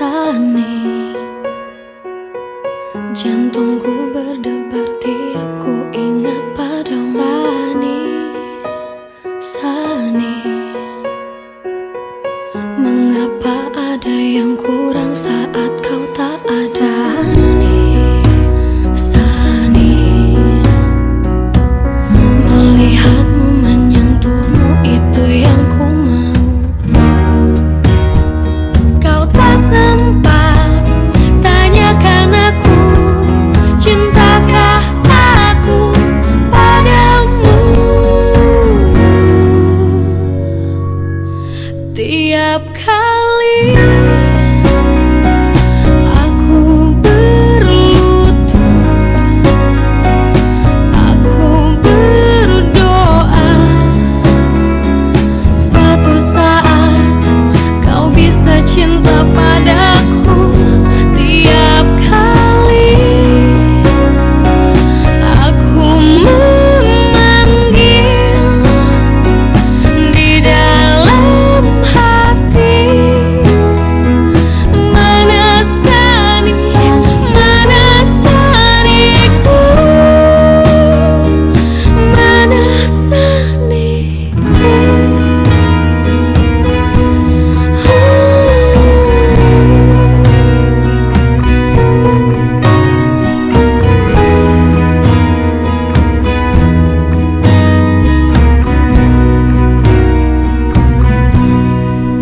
Sani, Jantungku berdebar tiap ku ingat padamu Sani, Sani Mengapa ada yang kurang saat kau tak ada Sani. กับเขา